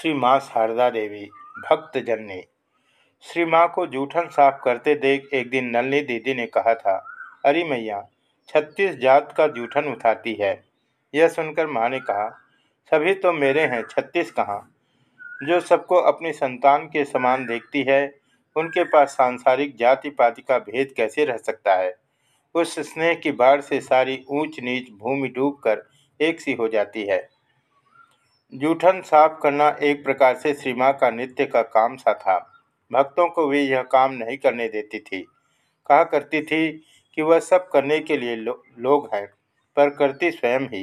श्री माँ शारदा देवी, भक्तजन ने। श्री माँ को जूठन साफ़ करते देख एक दिन नलनी दीदी ने कहा था, अरे मैया, छत्तीस जात का जूठन उठाती है। यह सुनकर माँ ने कहा, सभी तो मेरे हैं, छत्तीस कहाँ? जो सबको अपनी संतान के समान देखती है, उनके पास सांसारिक जाति पाति का भेद कैसे रह सकता है? उस स्नेह की बाढ़ से सारी ऊंच नीच भूमि डूबकर एक सी हो जाती है। जूठन साफ़ करना एक प्रकार से श्री माँ का नित्य का काम सा था। भक्तों को वे यह काम नहीं करने देती थी। कहा करती थी कि वह सब करने के लिए लो, लोग हैं पर करती स्वयं ही।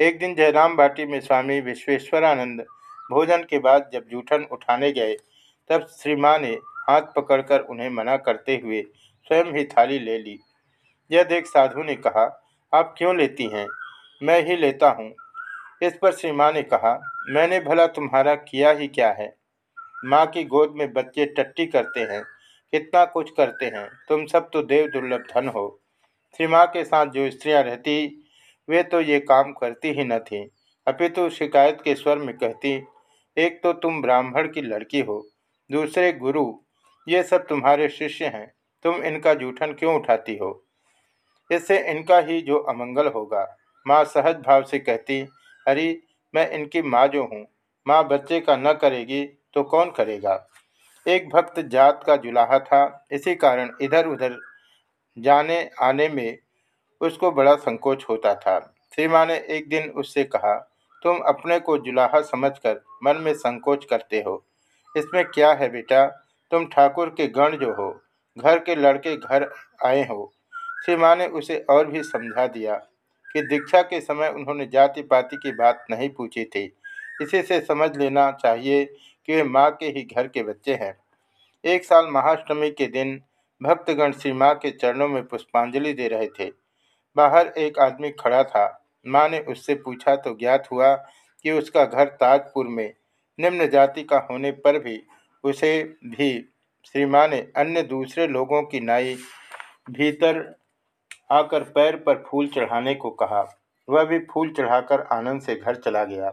एक दिन जयराम बाटी में स्वामी विश्वेश्वरानंद भोजन के बाद जब जूठन उठाने गए तब श्री माँ ने हाथ पकड़कर उन्हें मना करते हुए स्वयं ही थाली ले ली। यह देख साधु ने कहा आप क्यों लेती हैं? मैं ही लेता हूँ। इस पर श्री माँ ने कहा, मैंने भला तुम्हारा किया ही क्या है? माँ की गोद में बच्चे टट्टी करते हैं, कितना कुछ करते हैं। तुम सब तो देव दुर्लभ धन हो श्री माँ के साथ जो स्त्रियाँ रहती, वे तो ये काम करती ही न थीं। अपितु शिकायत के स्वर में कहती, एक तो तुम ब्राह्मण की लड़की हो, दूसरे गुरु, ये सब तुम्हारे शिष्य हैं। तुम इनका जूठन क्यों उठाती हो? इससे इनका ही जो अमंगल होगा। माँ सहज भाव से कहती अरे, मैं इनकी माँ जो हूँ, माँ बच्चे का न करेगी तो कौन करेगा? एक भक्त जात का जुलाहा था, इसी कारण इधर उधर जाने, आने में उसको बड़ा संकोच होता था। श्री ने एक दिन उससे कहा, तुम अपने को जुलाहा समझकर मन में संकोच करते हो। इसमें क्या है बेटा? तुम ठाकुर के गण जो हो, घर के लड़के घर आए हो। श्री ने उसे और भी समझा दिया। कि दीक्षा के समय उन्होंने जाति पाति की बात नहीं पूछी थी। इसी से समझ लेना चाहिए कि वे माँ के ही घर के बच्चे हैं। एक साल महाअष्टमी के दिन भक्तगण श्री माँ के चरणों में पुष्पांजलि दे रहे थे। बाहर एक आदमी खड़ा था। माँ ने उससे पूछा तो ज्ञात हुआ कि उसका घर ताजपुर में, निम्न जाति का होने पर भी उसे भी श्री माँ ने अन्य दूसरे लोगों की नाई भीतर आकर पैर पर फूल चढ़ाने को कहा। वह भी फूल चढ़ाकर आनंद से घर चला गया।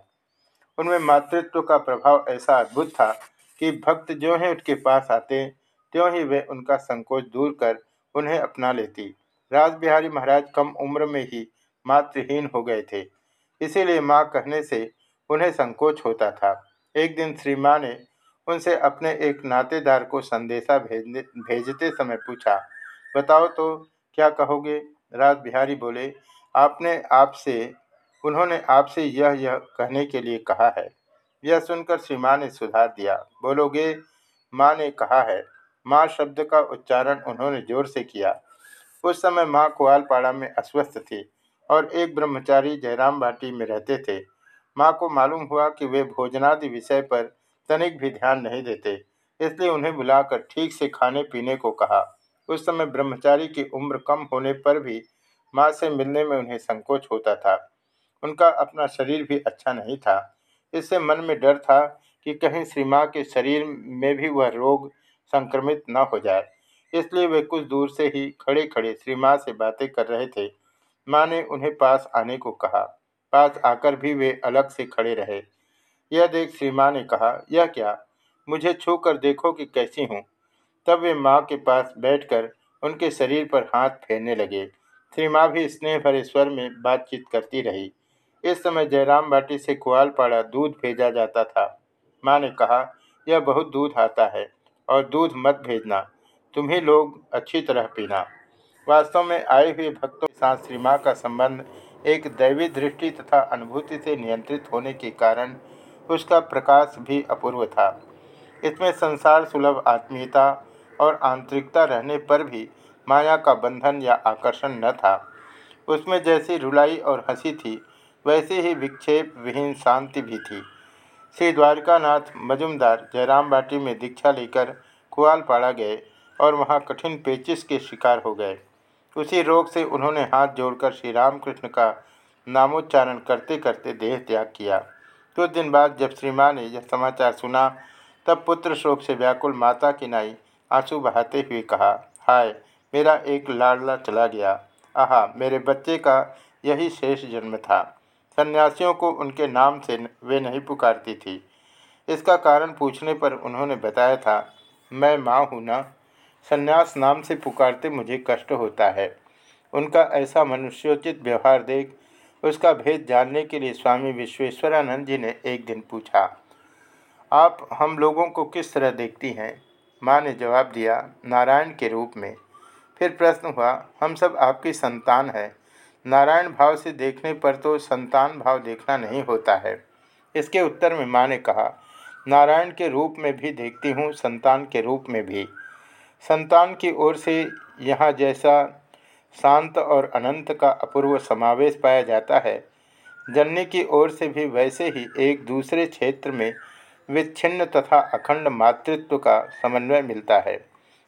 उनमें मातृत्व का प्रभाव ऐसा अद्भुत था कि भक्त जो ही उनके पास आते, त्यों ही वे उनका संकोच दूर कर उन्हें अपना लेती। राज बिहारी महाराज कम उम्र में ही मातृहीन हो गए थे। इसीलिए माँ कहने से उन्हें संकोच होता था। एक दिन श्री माँ ने उनसे अपने एक नातेदार को संदेशा भेजने, भेजते समय पूछा, बताओ तो क्या कहोगे? राज बिहारी बोले, आपने आपसे, उन्होंने आपसे यह यह कहने के लिए कहा है। यह सुनकर श्री माँ ने सुधार दिया। बोलोगे, माँ ने कहा है। माँ शब्द का उच्चारण उन्होंने ज़ोर से किया। उस समय माँ कुआलपाड़ा में अस्वस्थ थी और एक ब्रह्मचारी जयराम बाटी में रहते थे। माँ को मालूम हुआ कि वे भोजनादि विषय पर तनिक भी ध्यान नहीं देते, इसलिए उन्हें बुलाकर ठीक से खाने पीने को कहा। उस समय ब्रह्मचारी की उम्र कम होने पर भी माँ से मिलने में उन्हें संकोच होता था। उनका अपना शरीर भी अच्छा नहीं था। इससे मन में डर था कि कहीं श्री माँ के शरीर में भी वह रोग संक्रमित न हो जाए। इसलिए वे कुछ दूर से ही खड़े खड़े श्री माँ से बातें कर रहे थे। माँ ने उन्हें पास आने को कहा। पास आकर भी वे अलग से खड़े रहे। यह देख श्री माँ ने कहा, यह क्या? मुझे छू कर देखो कि कैसी हूँ। तब वे माँ के पास बैठकर उनके शरीर पर हाथ फेरने लगे। श्री माँ भी स्नेह भरे स्वर में बातचीत करती रही। इस समय जयराम बाटी से कुआलपाड़ा दूध भेजा जाता था। माँ ने कहा, यह बहुत दूध आता है और दूध मत भेजना। तुम ही लोग अच्छी तरह पीना। वास्तव में आए हुए भक्तों के साथ श्री माँ का संबंध एक दैवी दृष्टि तथा अनुभूति से नियंत्रित होने के कारण उसका प्रकाश भी अपूर्व था। इसमें संसार सुलभ आत्मीयता और आंतरिकता रहने पर भी माया का बंधन या आकर्षण न था। उसमें जैसी रुलाई और हँसी थी, वैसे ही विक्षेप, विहीन शांति भी थी। श्री द्वारकानाथ मजुमदार जयराम बाटी में दीक्षा लेकर कुआलपाड़ा गए और वहाँ कठिन पेचिस के शिकार हो गए। उसी रोग से उन्होंने हाथ जोड़कर श्री रामकृष्ण का नामोच्चारण करते करते देह त्याग किया। कुछ तो दिन बाद जब श्री माँ ने यह समाचार सुना, तब पुत्र शोक से व्याकुल माता की नाई आँसू बहाते हुए कहा, हाय, मेरा एक लाडला चला गया। आहा, मेरे बच्चे का यही शेष जन्म था। सन्यासियों को उनके नाम से वे नहीं पुकारती थी। इसका कारण पूछने पर उन्होंने बताया था, मैं माँ हूँ ना। सन्यास नाम से पुकारते मुझे कष्ट होता है। उनका ऐसा मनुष्योचित व्यवहार देख, उसका भेद जानने के लिए स्वामी विश्वेश्वरानंद जी ने एक दिन पूछा, आप हम लोगों को किस तरह देखती हैं? माँ ने जवाब दिया, नारायण के रूप में। फिर प्रश्न हुआ, हम सब आपकी संतान है। नारायण भाव से देखने पर तो संतान भाव देखना नहीं होता है। इसके उत्तर में माँ ने कहा, नारायण के रूप में भी देखती हूँ, संतान के रूप में भी। संतान की ओर से यहाँ जैसा शांत और अनंत का अपूर्व समावेश पाया जाता है, जननी की ओर से भी वैसे ही एक दूसरे क्षेत्र में विच्छिन्न तथा अखंड मातृत्व का समन्वय मिलता है।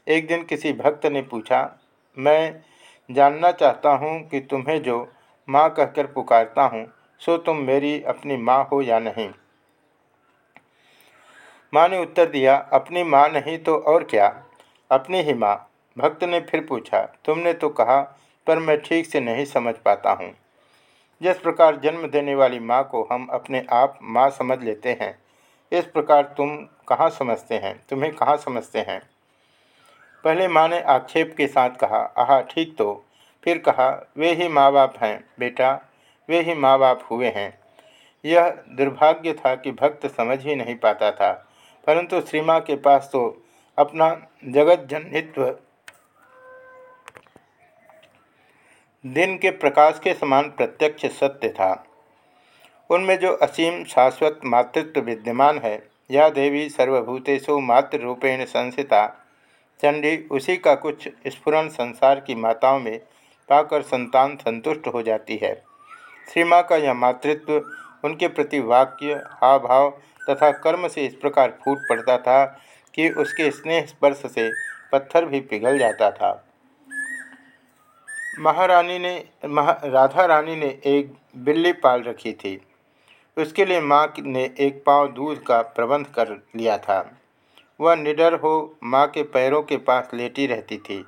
एक दिन किसी भक्त ने पूछा, मैं जानना चाहता हूँ कि तुम्हें जो माँ कहकर पुकारता हूँ, सो तुम मेरी अपनी माँ हो या नहीं? माँ ने उत्तर दिया, अपनी माँ नहीं तो और क्या? अपनी ही माँ। भक्त ने फिर पूछा, तुमने तो कहा, पर मैं ठीक से नहीं समझ पाता हूँ। जिस प्रकार जन्म देने वाली माँ को हम अपने आप माँ समझ लेते हैं इस प्रकार तुम कहाँ समझते हैं? तुम्हें कहाँ समझते हैं? पहले माँ ने आक्षेप के साथ कहा, आह, ठीक तो। फिर कहा, वे ही माँ बाप हैं, बेटा, वे ही माँ बाप हुए हैं। यह दुर्भाग्य था कि भक्त समझ ही नहीं पाता था, परंतु श्री माँ के पास तो अपना जगत जनित्व दिन के प्रकाश के समान प्रत्यक्ष सत्य था। उनमें जो असीम शाश्वत मातृत्व विद्यमान है, यह देवी सर्वभूतेषु मातृरूपेण संसिता, चंडी उसी का कुछ स्फुरन संसार की माताओं में पाकर संतान संतुष्ट हो जाती है। श्री माँ का यह मातृत्व उनके प्रति वाक्य, हावभाव तथा कर्म से इस प्रकार फूट पड़ता था कि उसके स्नेह स्पर्श से पत्थर भी पिघल जाता था। महारानी ने, महा, राधा रानी ने एक बिल्ली पाल रखी थी। उसके लिए माँ ने एक पाव दूध का प्रबंध कर लिया था। वह निडर हो माँ के पैरों के पास लेटी रहती थी।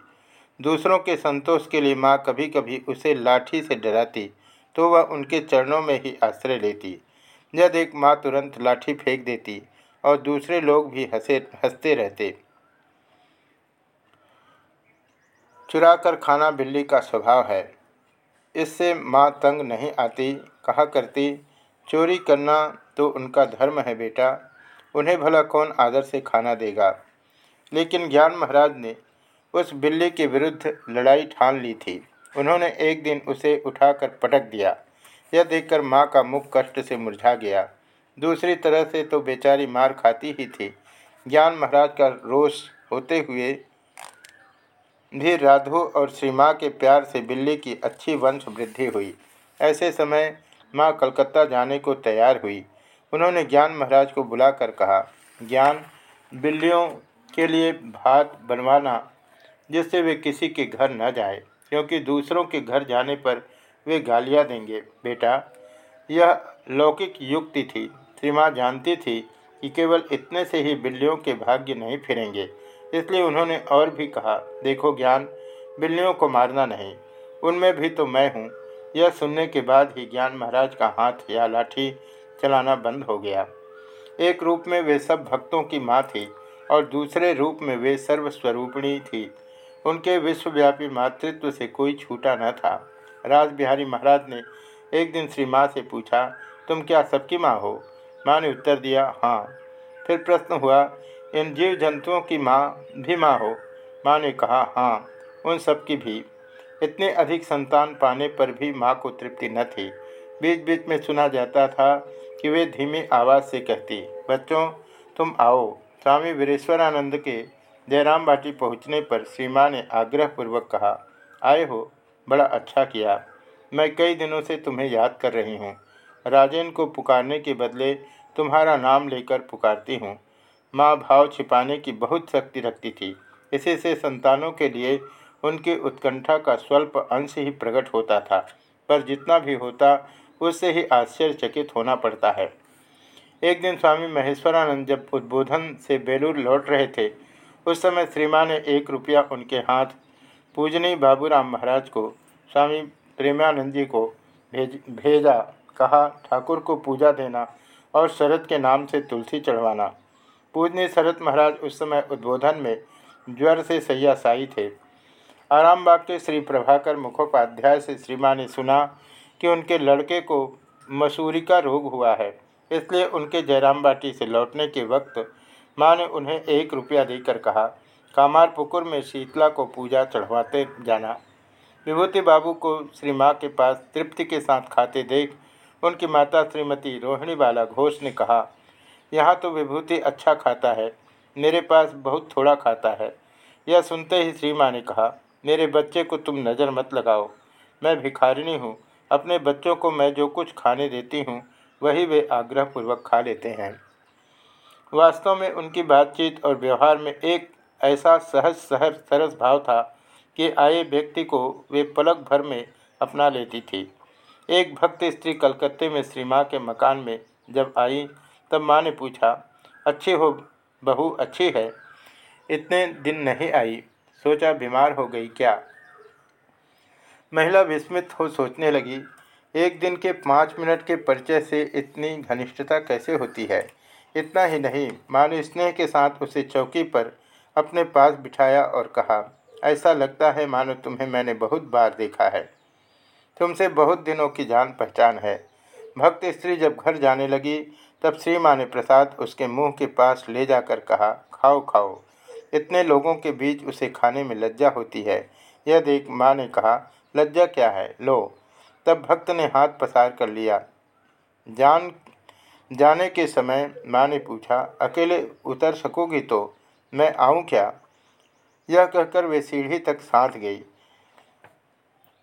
दूसरों के संतोष के लिए माँ कभी कभी उसे लाठी से डराती तो वह उनके चरणों में ही आश्रय लेती। जब एक माँ तुरंत लाठी फेंक देती और दूसरे लोग भी हंसे हँसते रहते। चुरा कर खाना बिल्ली का स्वभाव है। इससे माँ तंग नहीं आती, कहा करती चोरी करना तो उनका धर्म है बेटा। उन्हें भला कौन आदर से खाना देगा? लेकिन ज्ञान महाराज ने उस बिल्ली के विरुद्ध लड़ाई ठान ली थी। उन्होंने एक दिन उसे उठाकर पटक दिया। यह देखकर माँ का मुख कष्ट से मुरझा गया। दूसरी तरह से तो बेचारी मार खाती ही थी। ज्ञान महाराज का रोष होते हुए भी राधो और श्री माँ के प्यार से बिल्ली की अच्छी वंश वृद्धि हुई। ऐसे समय माँ कलकत्ता जाने को तैयार हुई। उन्होंने ज्ञान महाराज को बुलाकर कहा, ज्ञान, बिल्लियों के लिए भात बनवाना, जिससे वे किसी के घर न जाए, क्योंकि दूसरों के घर जाने पर वे गालियाँ देंगे। बेटा, यह लौकिक युक्ति थी। श्री माँ जानती थी कि केवल इतने से ही बिल्लियों के भाग्य नहीं फिरेंगे। इसलिए उन्होंने और भी कहा, देखो ज्ञान, बिल्लियों को मारना नहीं। उनमें भी तो मैं हूँ। यह सुनने के बाद ही ज्ञान महाराज का हाथ या लाठी चलाना बंद हो गया। एक रूप में वे सब भक्तों की माँ थी और दूसरे रूप में वे सर्वस्वरूपिणी थी। उनके विश्वव्यापी मातृत्व से कोई छूटा न था। राज बिहारी महाराज ने एक दिन श्री माँ से पूछा, तुम क्या सबकी माँ हो? माँ ने उत्तर दिया हाँ। फिर प्रश्न हुआ, इन जीव जंतुओं की माँ भी माँ हो? माँ ने कहा हाँ उन सबकी भी। इतने अधिक संतान पाने पर भी माँ को तृप्ति न थी। बीच बीच में सुना जाता था कि वे धीमी आवाज़ से कहती, बच्चों, तुम आओ। स्वामी वीरेश्वरानंद के जयराम बाटी पहुँचने पर श्री माँ ने आग्रहपूर्वक कहा, आए हो, बड़ा अच्छा किया। मैं कई दिनों से तुम्हें याद कर रही हूँ। राजेन को पुकारने के बदले तुम्हारा नाम लेकर पुकारती हूँ। माँ भाव छिपाने की बहुत शक्ति रखती थी। इसी से संतानों के लिए उनकी उत्कंठा का स्वल्प अंश ही प्रकट होता था, पर जितना भी होता, उससे ही आश्चर्यचकित होना पड़ता है। एक दिन स्वामी महेश्वरानंद जब उद्बोधन से बेलूर लौट रहे थे, उस समय श्रीमान ने एक रुपया उनके हाथ पूजनी बाबूराम महाराज को, स्वामी प्रेमानंद जी को भेज, भेजा, कहा, ठाकुर को पूजा देना और शरद के नाम से तुलसी चढ़वाना। पूजनी शरद महाराज उस समय उद्बोधन में ज्वर से सैयाशाही थे। आरामबाग के श्री प्रभाकर मुखोपाध्याय से श्री माँ ने सुना कि उनके लड़के को मसूरी का रोग हुआ है, इसलिए उनके जयराम बाटी से लौटने के वक्त माँ ने उन्हें एक रुपया देकर कहा कामार पुकुर में शीतला को पूजा चढ़वाते जाना विभूति बाबू को श्री माँ के पास तृप्ति के साथ खाते देख उनकी माता श्रीमती रोहिणी बाला घोष ने कहा, यहाँ तो विभूति अच्छा खाता है, मेरे पास बहुत थोड़ा खाता है यह सुनते ही श्री माँ ने कहा मेरे बच्चे को तुम नज़र मत लगाओ। मैं भिखारिनी हूँ। अपने बच्चों को मैं जो कुछ खाने देती हूँ, वही वे आग्रहपूर्वक खा लेते हैं। वास्तव में उनकी बातचीत और व्यवहार में एक ऐसा सहज सहज सरस भाव था कि आए व्यक्ति को वे पलक भर में अपना लेती थी। एक भक्त स्त्री कलकत्ते में श्री माँ के मकान में जब आई, तब माँ ने पूछा, अच्छी हो, बहू अच्छी है? इतने दिन नहीं आई। सोचा बीमार हो गई क्या? महिला विस्मित हो सोचने लगी, एक दिन के पाँच मिनट के परिचय से इतनी घनिष्ठता कैसे होती है? इतना ही नहीं, माँ ने स्नेह के साथ उसे चौकी पर अपने पास बिठाया और कहा, ऐसा लगता है मानो तुम्हें मैंने बहुत बार देखा है। तुमसे बहुत दिनों की जान पहचान है। भक्त स्त्री जब घर जाने लगी, तब श्री माँ ने प्रसाद उसके मुँह के पास ले जाकर कहा, खाओ खाओ। इतने लोगों के बीच उसे खाने में लज्जा होती है। यह देख माँ ने कहा, लज्जा क्या है? लो। तब भक्त ने हाथ पसार कर लिया। जान, जाने के समय माँ ने पूछा, अकेले उतर सकोगी तो? मैं आऊँ क्या? यह कहकर वे सीढ़ी तक साथ गई।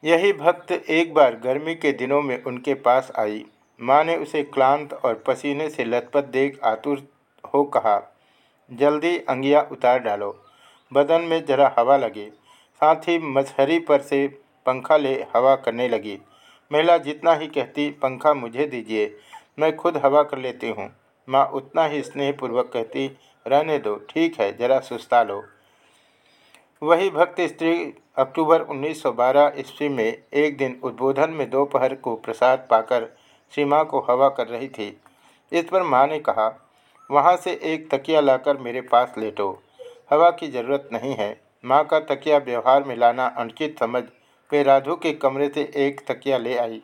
यही भक्त एक बार गर्मी के दिनों में उनके पास आई। माँ ने उसे क्लांत और पसीने से लथपथ देख आतुर हो कहा जल्दी अंगिया उतार डालो। बदन में जरा हवा लगे। साथ ही मछहरी पर से पंखा ले हवा करने लगी। महिला जितना ही कहती, पंखा मुझे दीजिए, मैं खुद हवा कर लेती हूँ। माँ उतना ही स्नेहपूर्वक कहती, रहने दो, ठीक है, जरा सुस्ता लो। वही भक्त स्त्री अक्टूबर 1912 ईस्वी में एक दिन उद्बोधन में दोपहर को प्रसाद पाकर श्री को हवा कर रही थी। इस पर माँ ने कहा वहाँ से एक तकिया लाकर मेरे पास लेटो। हवा की ज़रूरत नहीं है। माँ का तकिया व्यवहार में लाना अनुचित समझ वे राधु के कमरे से एक तकिया ले आई।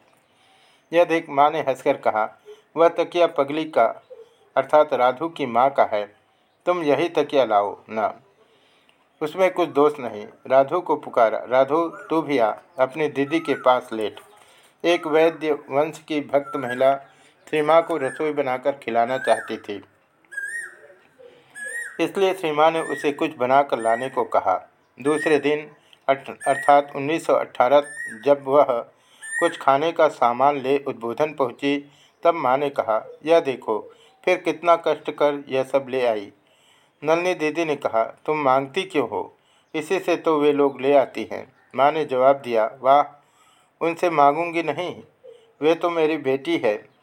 यह देख माँ ने हंसकर कहा, वह तकिया पगली का, अर्थात राधु की माँ का है। तुम यही तकिया लाओ ना। उसमें कुछ दोष नहीं। राधु को पुकारा, राधु तू भी आ, अपनी दीदी के पास लेट। एक वैद्य वंश की भक्त महिला श्री माँ को रसोई बनाकर खिलाना चाहती थी। इसलिए श्री माँ ने उसे कुछ बनाकर लाने को कहा। दूसरे दिन अर्थात 1918 जब वह कुछ खाने का सामान ले उद्बोधन पहुँची, तब माँ ने कहा, यह देखो, फिर कितना कष्ट कर यह सब ले आई। नलनी दीदी ने कहा, तुम मांगती क्यों हो? इसी से तो वे लोग ले आती हैं। माँ ने जवाब दिया, वाह, उनसे मांगूँगी नहीं। वे तो मेरी बेटी है।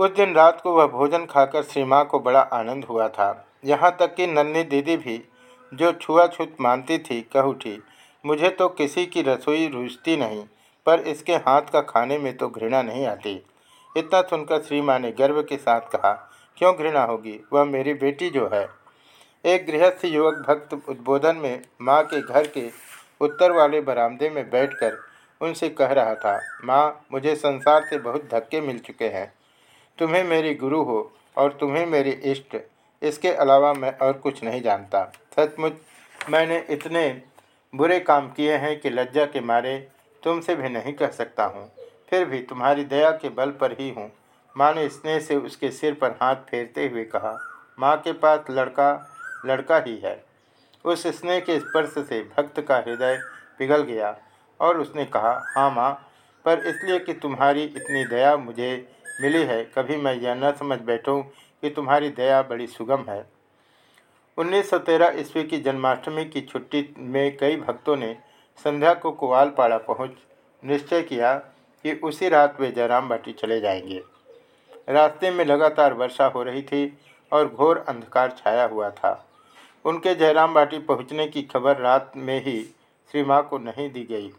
उस दिन रात को वह भोजन खाकर श्री माँ को बड़ा आनंद हुआ था। यहाँ तक कि नन्नी दीदी भी, जो छुआछूत मानती थी, कह उठी, मुझे तो किसी की रसोई रुचती नहीं, पर इसके हाथ का खाने में तो घृणा नहीं आती। इतना सुनकर श्री माँ ने गर्व के साथ कहा, क्यों घृणा होगी? वह मेरी बेटी जो है। एक गृहस्थ युवक भक्त उद्बोधन में माँ के घर के उत्तर वाले बरामदे में बैठकर उनसे कह रहा था, माँ, मुझे संसार से बहुत धक्के मिल चुके हैं। तुम्हें मेरी गुरु हो और तुम्हें मेरी इष्ट। इसके अलावा मैं और कुछ नहीं जानता। सचमुच मैंने इतने बुरे काम किए हैं कि लज्जा के मारे तुमसे भी नहीं कह सकता हूँ। फिर भी तुम्हारी दया के बल पर ही हूँ। माँ ने स्नेह से उसके सिर पर हाथ फेरते हुए कहा, माँ के पास लड़का लड़का ही है। उस स्नेह के स्पर्श से भक्त का हृदय पिघल गया और उसने कहा हाँ माँ, पर इसलिए कि तुम्हारी इतनी दया मुझे मिली है, कभी मैं यह न समझ बैठूँ कि तुम्हारी दया बड़ी सुगम है। 1913 ईस्वी की जन्माष्टमी की छुट्टी में कई भक्तों ने संध्या को कुवालपाड़ा पहुँच निश्चय किया कि उसी रात वे जयराम बाटी चले जाएँगे। रास्ते में लगातार वर्षा हो रही थी और घोर अंधकार छाया हुआ था। उनके जयराम बाटी पहुँचने की खबर रात में ही श्री माँ को नहीं दी गई।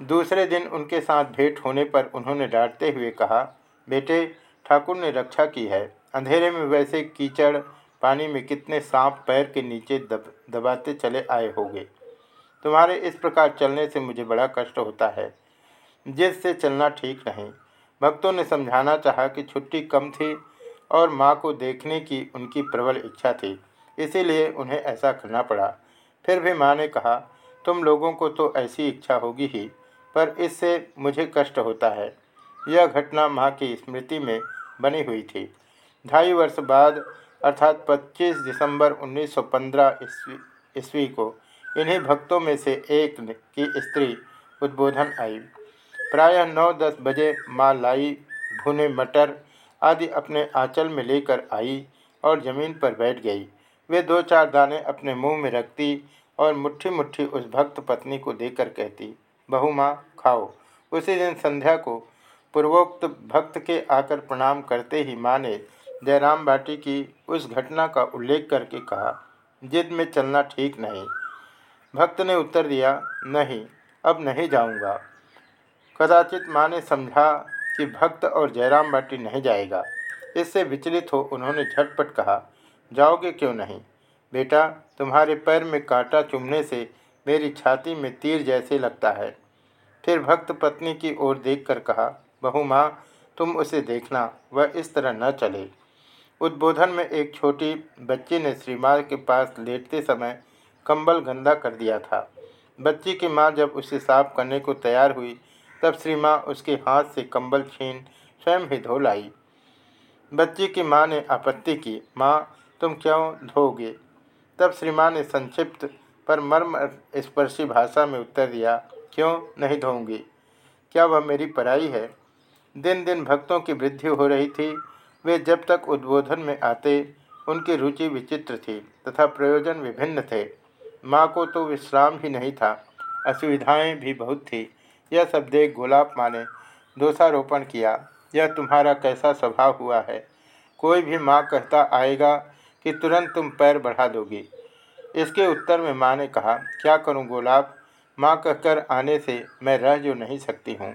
दूसरे दिन उनके साथ भेंट होने पर उन्होंने डांटते हुए कहा बेटे ठाकुर ने रक्षा की है। अंधेरे में वैसे कीचड़, पानी में कितने सांप पैर के नीचे दब, दबाते चले आए होंगे। तुम्हारे इस प्रकार चलने से मुझे बड़ा कष्ट होता है। जिससे चलना ठीक नहीं। भक्तों ने समझाना चाहा कि छुट्टी कम थी और माँ को देखने की उनकी प्रबल इच्छा थी, इसीलिए उन्हें ऐसा करना पड़ा। फिर भी माँ ने कहा, तुम लोगों को तो ऐसी इच्छा होगी ही, पर इससे मुझे कष्ट होता है। यह घटना माँ की स्मृति में बनी हुई थी। ढाई वर्ष बाद, अर्थात 25 दिसंबर 1915 ईस्वी ईस्वी को इन्हीं भक्तों में से एक की स्त्री उद्बोधन आई। प्रायः नौ दस बजे माँ लाई, भुने मटर आदि अपने आंचल में लेकर आई और ज़मीन पर बैठ गई। वे दो चार दाने अपने मुँह में रखती और मुट्ठी मुट्ठी उस भक्त पत्नी को देकर कहती, बहु माँ, खाओ। उसी दिन संध्या को पूर्वोक्त भक्त के आकर प्रणाम करते ही माँ ने जयराम बाटी की उस घटना का उल्लेख करके कहा, जिद में चलना ठीक नहीं। भक्त ने उत्तर दिया, नहीं, अब नहीं जाऊँगा। कदाचित माँ ने समझा कि भक्त और जयराम बाटी नहीं जाएगा। इससे विचलित हो उन्होंने झटपट कहा, जाओगे क्यों नहीं? बेटा, तुम्हारे पैर में कांटा चुभने से मेरी छाती में तीर जैसे लगता है। फिर भक्त पत्नी की ओर देखकर कहा बहु माँ, तुम उसे देखना, वह इस तरह न चले। उद्बोधन में एक छोटी बच्ची ने श्री माँ के पास लेटते समय कंबल गंदा कर दिया था। बच्ची की माँ जब उसे साफ़ करने को तैयार हुई, तब श्री माँ उसके हाथ से कंबल छीन स्वयं ही धो लाई। बच्ची की माँ ने आपत्ति की, माँ, तुम क्यों धोगे? तब श्री माँ ने संक्षिप्त पर मर्म स्पर्शी भाषा में उत्तर दिया, क्यों नहीं धोऊँगी? क्या वह मेरी पराई है? दिन दिन भक्तों की वृद्धि हो रही थी। वे जब तक उद्बोधन में आते, उनकी रुचि विचित्र थी तथा प्रयोजन विभिन्न थे। माँ को तो विश्राम ही नहीं था, असुविधाएँ भी बहुत थी। यह सब देख गोलाब माँ ने दोषारोपण किया, यह तुम्हारा कैसा स्वभाव हुआ है? कोई भी माँ कहता आएगा कि तुरंत तुम पैर बढ़ा दोगी। इसके उत्तर में माँ ने कहा, क्या करूँ गोलाब? माँ कहकर आने से मैं रह जो नहीं सकती हूँ।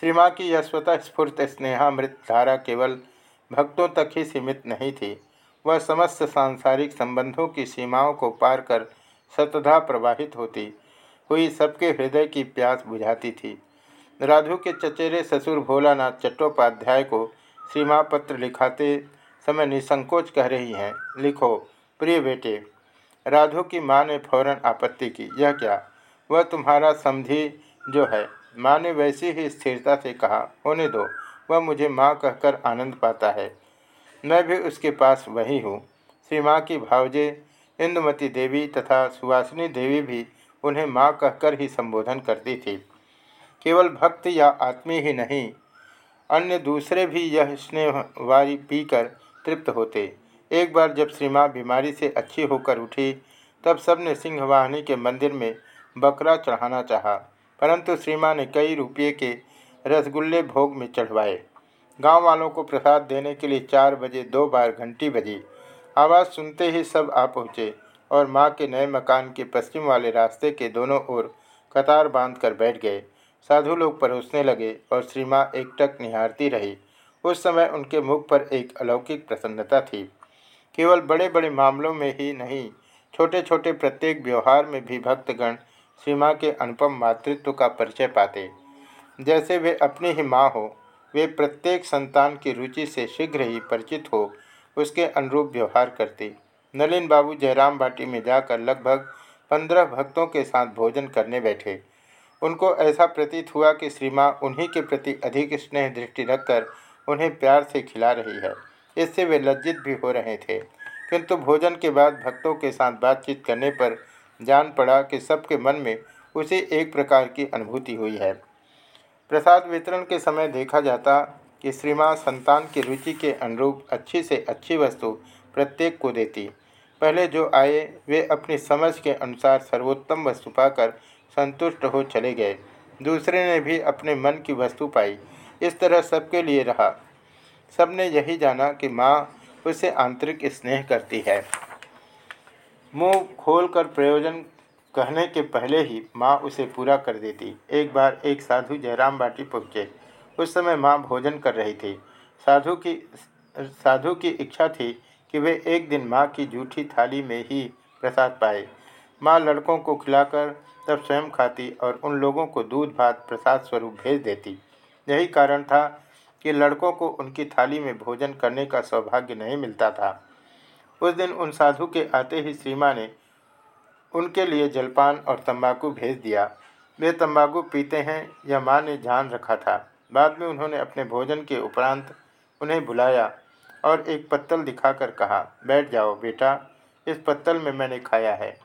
श्री माँ की यह स्वतः स्फूर्त स्नेहामृत धारा केवल भक्तों तक ही सीमित नहीं थी। वह समस्त सांसारिक संबंधों की सीमाओं को पार कर सतधा प्रवाहित होती हुई सबके हृदय की प्यास बुझाती थी। राधु के चचेरे ससुर भोलानाथ चट्टोपाध्याय को सीमा पत्र लिखाते समय निसंकोच कह रही हैं, लिखो, प्रिय बेटे, राधु की माँ ने फ़ौरन आपत्ति की, यह क्या? वह तुम्हारा समझी जो है माँ ने वैसी ही स्थिरता से कहा, होने दो, वह मुझे माँ कहकर आनंद पाता है। मैं भी उसके पास वही हूँ श्री माँ की भावजे इंदुमती देवी तथा सुवासिनी देवी भी उन्हें माँ कहकर ही संबोधन करती थी। केवल भक्त या आत्मी ही नहीं, अन्य दूसरे भी यह स्नेहवारी पीकर तृप्त होते। एक बार जब श्री माँ बीमारी से अच्छी होकर उठी, तब सबने सिंहवाहिनी के मंदिर में बकरा चढ़ाना चाहा। परंतु श्री माँ ने कई रुपये के रसगुल्ले भोग में चढ़वाए। गाँव वालों को प्रसाद देने के लिए चार बजे दो बार घंटी बजी। आवाज़ सुनते ही सब आ पहुँचे और माँ के नए मकान के पश्चिम वाले रास्ते के दोनों ओर कतार बाँध कर बैठ गए। साधु लोग परोसने लगे और श्री माँ एकटक निहारती रही। उस समय उनके मुख पर एक अलौकिक प्रसन्नता थी। केवल बड़े बड़े मामलों में ही नहीं छोटे छोटे प्रत्येक व्यवहार में भी भक्तगण श्री माँ के अनुपम मातृत्व का परिचय पाते। जैसे वे अपनी ही माँ हो, वे प्रत्येक संतान की रुचि से शीघ्र ही परिचित हो, उसके अनुरूप व्यवहार करते। नलिन बाबू जयराम बाटी में जाकर लगभग पंद्रह भक्तों के साथ भोजन करने बैठे। उनको ऐसा प्रतीत हुआ कि श्री माँ उन्हीं के प्रति अधिक स्नेह दृष्टि रखकर उन्हें प्यार से खिला रही है। इससे वे लज्जित भी हो रहे थे। किंतु भोजन के बाद भक्तों के साथ बातचीत करने पर जान पड़ा कि सबके मन में उसे एक प्रकार की अनुभूति हुई है। प्रसाद वितरण के समय देखा जाता कि श्रीमा संतान की रुचि के अनुरूप अच्छी से अच्छी वस्तु प्रत्येक को देती। पहले जो आए, वे अपनी समझ के अनुसार सर्वोत्तम वस्तु पाकर संतुष्ट हो चले गए। दूसरे ने भी अपने मन की वस्तु पाई। इस तरह सबके लिए रहा। सबने यही जाना कि माँ उसे आंतरिक स्नेह करती है। मुँह खोलकर प्रयोजन कहने के पहले ही माँ उसे पूरा कर देती। एक बार एक साधु जयराम बाटी पहुँचे। उस समय माँ भोजन कर रही थी। साधु की साधु की इच्छा थी कि वे एक दिन माँ की जूठी थाली में ही प्रसाद पाए। माँ लड़कों को खिलाकर तब स्वयं खाती और उन लोगों को दूध, भात, प्रसाद स्वरूप भेज देती। यही कारण था कि लड़कों को उनकी थाली में भोजन करने का सौभाग्य नहीं मिलता था। उस दिन उन साधु के आते ही श्रीमा ने उनके लिए जलपान और तंबाकू भेज दिया। वे तंबाकू पीते हैं, यह माँ ने जान रखा था। बाद में उन्होंने अपने भोजन के उपरांत उन्हें बुलाया और एक पत्तल दिखाकर कहा, बैठ जाओ बेटा, इस पत्तल में मैंने खाया है।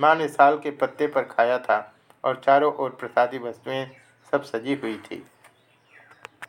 माँ ने साल के पत्ते पर खाया था और चारों ओर प्रसादी वस्तुएँ सब सजी हुई थी।